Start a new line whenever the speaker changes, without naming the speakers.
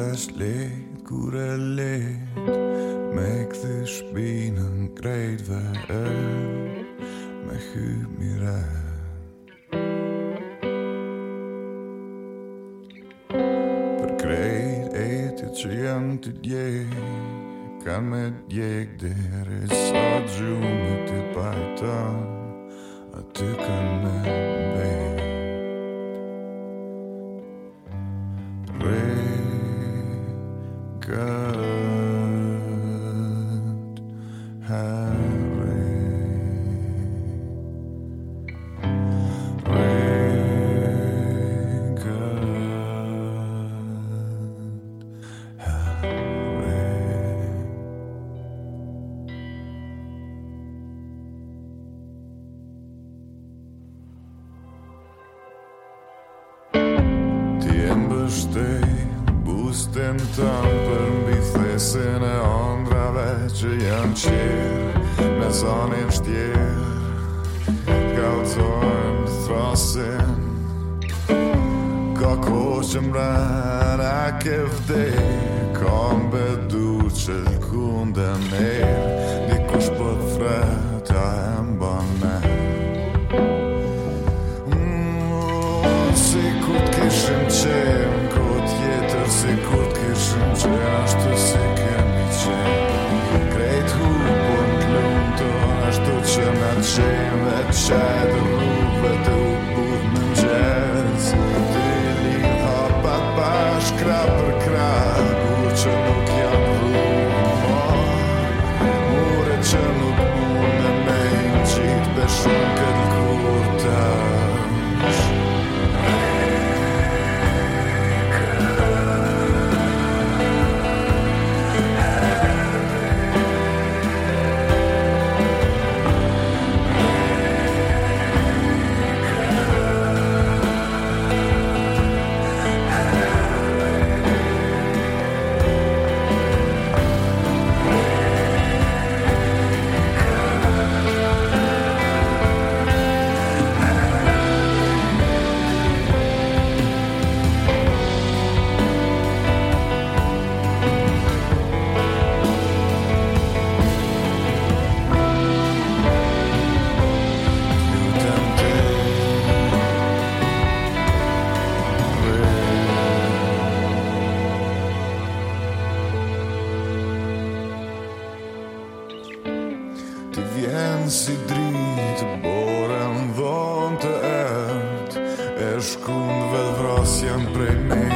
është letë kur e letë Me këthë shpinën krejtë dhe e Me hymë mire Për krejtë e të që jam të djekë Kam me djekë dhere sa gjumë të pajtë A të kanë me bejtë steg Bostämt tampen Bifresen e andra vetë që janë qirë Me zanin shtjerë Kalcojmë thrasin Ka kohë që mren e ke vdej Ka mbedu që lkunde mirë vaš krapr kralj učenog vjen si dritë, Borën dhonë të end E shkundve dhras jam prej me